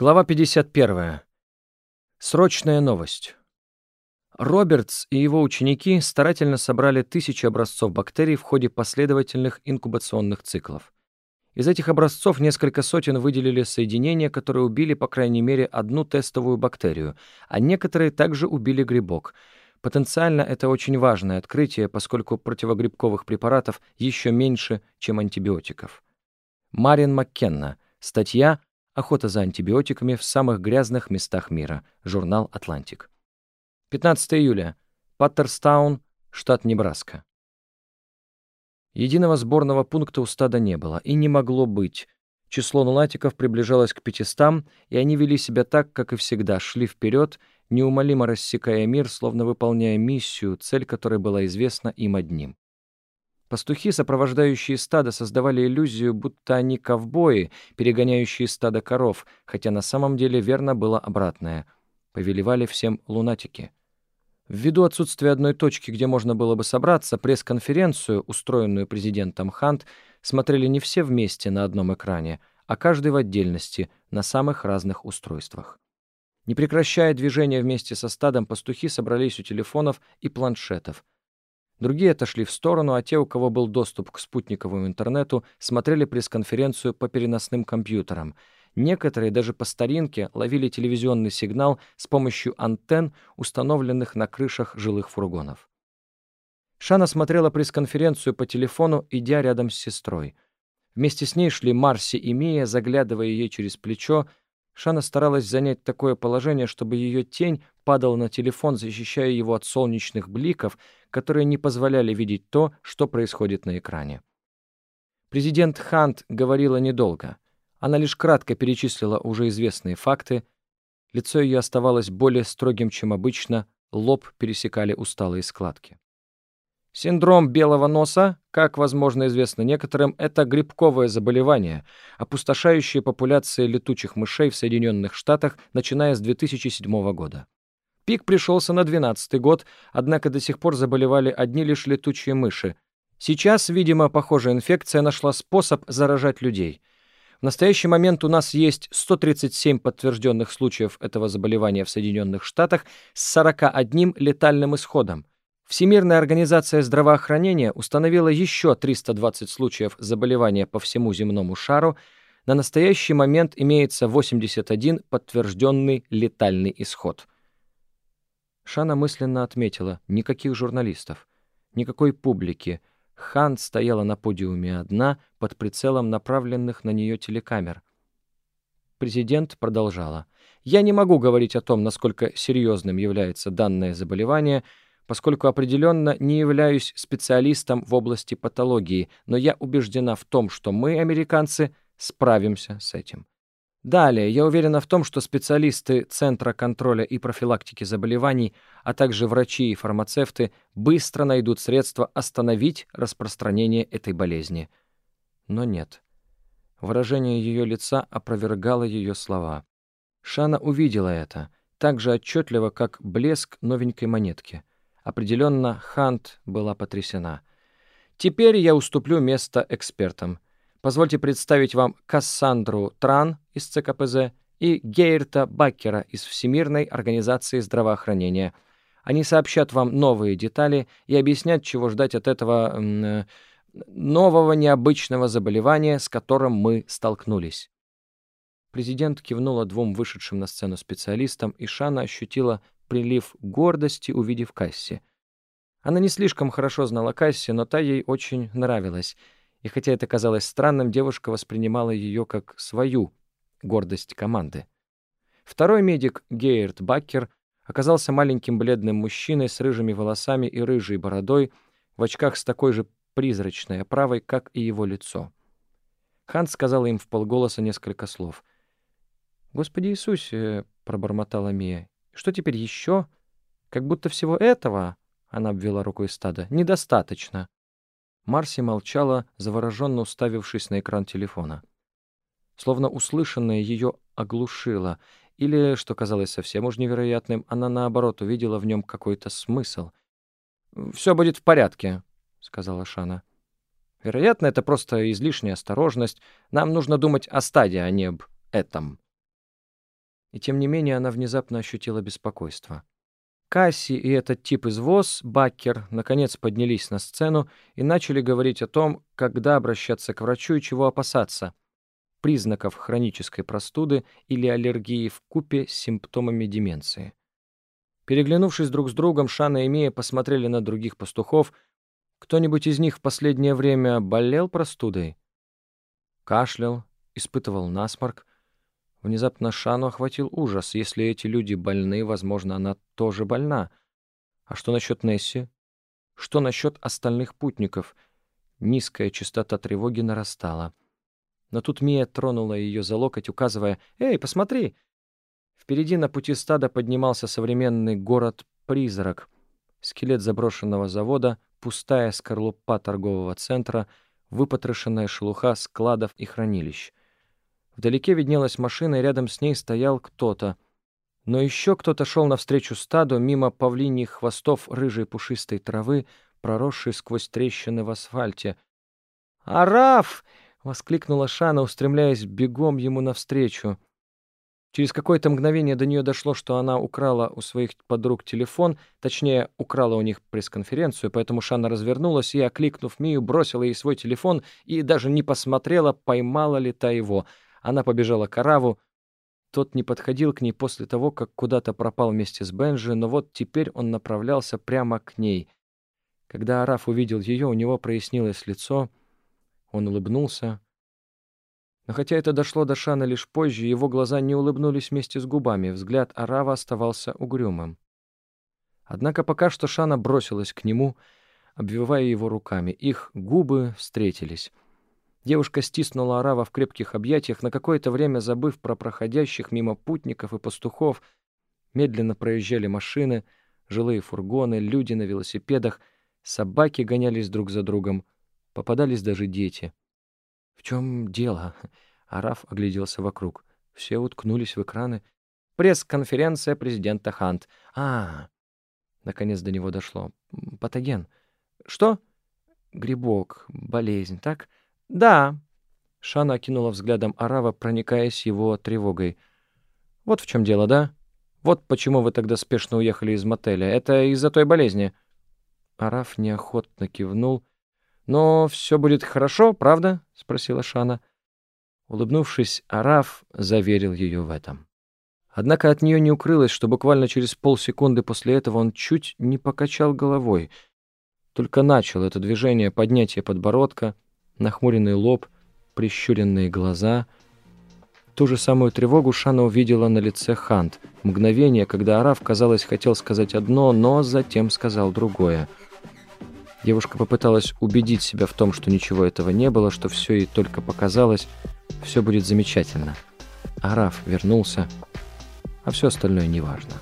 Глава 51. Срочная новость. Робертс и его ученики старательно собрали тысячи образцов бактерий в ходе последовательных инкубационных циклов. Из этих образцов несколько сотен выделили соединения, которые убили по крайней мере одну тестовую бактерию, а некоторые также убили грибок. Потенциально это очень важное открытие, поскольку противогрибковых препаратов еще меньше, чем антибиотиков. Марин Маккенна. Статья Охота за антибиотиками в самых грязных местах мира. Журнал «Атлантик». 15 июля. Паттерстаун, штат Небраска. Единого сборного пункта у стада не было и не могло быть. Число нулатиков приближалось к 500, и они вели себя так, как и всегда, шли вперед, неумолимо рассекая мир, словно выполняя миссию, цель которой была известна им одним. Пастухи, сопровождающие стадо, создавали иллюзию, будто они ковбои, перегоняющие стадо коров, хотя на самом деле верно было обратное. Повелевали всем лунатики. Ввиду отсутствия одной точки, где можно было бы собраться, пресс-конференцию, устроенную президентом Хант, смотрели не все вместе на одном экране, а каждый в отдельности, на самых разных устройствах. Не прекращая движения вместе со стадом, пастухи собрались у телефонов и планшетов — Другие отошли в сторону, а те, у кого был доступ к спутниковому интернету, смотрели пресс-конференцию по переносным компьютерам. Некоторые даже по старинке ловили телевизионный сигнал с помощью антенн, установленных на крышах жилых фургонов. Шана смотрела пресс-конференцию по телефону, идя рядом с сестрой. Вместе с ней шли Марси и Мия, заглядывая ей через плечо, Шана старалась занять такое положение, чтобы ее тень падала на телефон, защищая его от солнечных бликов, которые не позволяли видеть то, что происходит на экране. Президент Хант говорила недолго. Она лишь кратко перечислила уже известные факты. Лицо ее оставалось более строгим, чем обычно, лоб пересекали усталые складки. Синдром белого носа, как, возможно, известно некоторым, это грибковое заболевание, опустошающее популяции летучих мышей в Соединенных Штатах, начиная с 2007 года. Пик пришелся на 2012 год, однако до сих пор заболевали одни лишь летучие мыши. Сейчас, видимо, похожая инфекция нашла способ заражать людей. В настоящий момент у нас есть 137 подтвержденных случаев этого заболевания в Соединенных Штатах с 41 летальным исходом. Всемирная организация здравоохранения установила еще 320 случаев заболевания по всему земному шару. На настоящий момент имеется 81 подтвержденный летальный исход. Шана мысленно отметила, никаких журналистов, никакой публики. Хан стояла на подиуме одна, под прицелом направленных на нее телекамер. Президент продолжала. «Я не могу говорить о том, насколько серьезным является данное заболевание, поскольку определенно не являюсь специалистом в области патологии, но я убеждена в том, что мы, американцы, справимся с этим. Далее, я уверена в том, что специалисты Центра контроля и профилактики заболеваний, а также врачи и фармацевты быстро найдут средства остановить распространение этой болезни. Но нет. Выражение ее лица опровергало ее слова. Шана увидела это, так же отчетливо, как блеск новенькой монетки — Определенно, Хант была потрясена. Теперь я уступлю место экспертам. Позвольте представить вам Кассандру Тран из ЦКПЗ и Гейрта Баккера из Всемирной организации здравоохранения. Они сообщат вам новые детали и объяснят, чего ждать от этого э, нового необычного заболевания, с которым мы столкнулись. Президент кивнула двум вышедшим на сцену специалистам, и Шана ощутила прилив гордости, увидев Касси. Она не слишком хорошо знала Касси, но та ей очень нравилась. И хотя это казалось странным, девушка воспринимала ее как свою гордость команды. Второй медик, Гейерт Баккер, оказался маленьким бледным мужчиной с рыжими волосами и рыжей бородой, в очках с такой же призрачной оправой, как и его лицо. Ханс сказал им в полголоса несколько слов. «Господи Иисусе!» — пробормотала Мия. Что теперь еще? Как будто всего этого, она обвела рукой стадо, недостаточно. Марси молчала, завороженно уставившись на экран телефона. Словно услышанное ее оглушило, или, что казалось совсем уж невероятным, она, наоборот, увидела в нем какой-то смысл. «Все будет в порядке», — сказала Шана. «Вероятно, это просто излишняя осторожность. Нам нужно думать о стадии, а не об этом». И тем не менее она внезапно ощутила беспокойство. Касси и этот тип из ВОЗ, Баккер, наконец поднялись на сцену и начали говорить о том, когда обращаться к врачу и чего опасаться. Признаков хронической простуды или аллергии в купе с симптомами деменции. Переглянувшись друг с другом, Шана и Мия посмотрели на других пастухов. Кто-нибудь из них в последнее время болел простудой? Кашлял, испытывал насморк. Внезапно Шану охватил ужас. Если эти люди больны, возможно, она тоже больна. А что насчет Несси? Что насчет остальных путников? Низкая частота тревоги нарастала. Но тут Мия тронула ее за локоть, указывая «Эй, посмотри!» Впереди на пути стада поднимался современный город-призрак. Скелет заброшенного завода, пустая скорлупа торгового центра, выпотрошенная шелуха складов и хранилищ — Вдалеке виднелась машина, и рядом с ней стоял кто-то. Но еще кто-то шел навстречу стаду, мимо павлиньих хвостов рыжей пушистой травы, проросшей сквозь трещины в асфальте. «Араф!» — воскликнула Шана, устремляясь бегом ему навстречу. Через какое-то мгновение до нее дошло, что она украла у своих подруг телефон, точнее, украла у них пресс-конференцию, поэтому Шана развернулась и, окликнув Мию, бросила ей свой телефон и даже не посмотрела, поймала ли та его — она побежала к Араву. Тот не подходил к ней после того, как куда-то пропал вместе с Бенжи, но вот теперь он направлялся прямо к ней. Когда Араф увидел ее, у него прояснилось лицо. Он улыбнулся. Но хотя это дошло до Шана лишь позже, его глаза не улыбнулись вместе с губами, взгляд Арава оставался угрюмым. Однако пока что Шана бросилась к нему, обвивая его руками. Их губы встретились. Девушка стиснула Арава в крепких объятиях, на какое-то время забыв про проходящих мимо путников и пастухов. Медленно проезжали машины, жилые фургоны, люди на велосипедах, собаки гонялись друг за другом, попадались даже дети. «В чем дело?» — Араф огляделся вокруг. Все уткнулись в экраны. «Пресс-конференция президента Хант. а Наконец до него дошло. «Патоген». «Что?» «Грибок, болезнь, так?» «Да». Шана окинула взглядом Арава, проникаясь его тревогой. «Вот в чем дело, да? Вот почему вы тогда спешно уехали из мотеля. Это из-за той болезни». Арав неохотно кивнул. «Но все будет хорошо, правда?» — спросила Шана. Улыбнувшись, Араф заверил ее в этом. Однако от нее не укрылось, что буквально через полсекунды после этого он чуть не покачал головой. Только начал это движение поднятия подбородка — нахмуренный лоб, прищуренные глаза. Ту же самую тревогу Шана увидела на лице Хант. Мгновение, когда Араф, казалось, хотел сказать одно, но затем сказал другое. Девушка попыталась убедить себя в том, что ничего этого не было, что все ей только показалось, все будет замечательно. Араф вернулся, а все остальное неважно.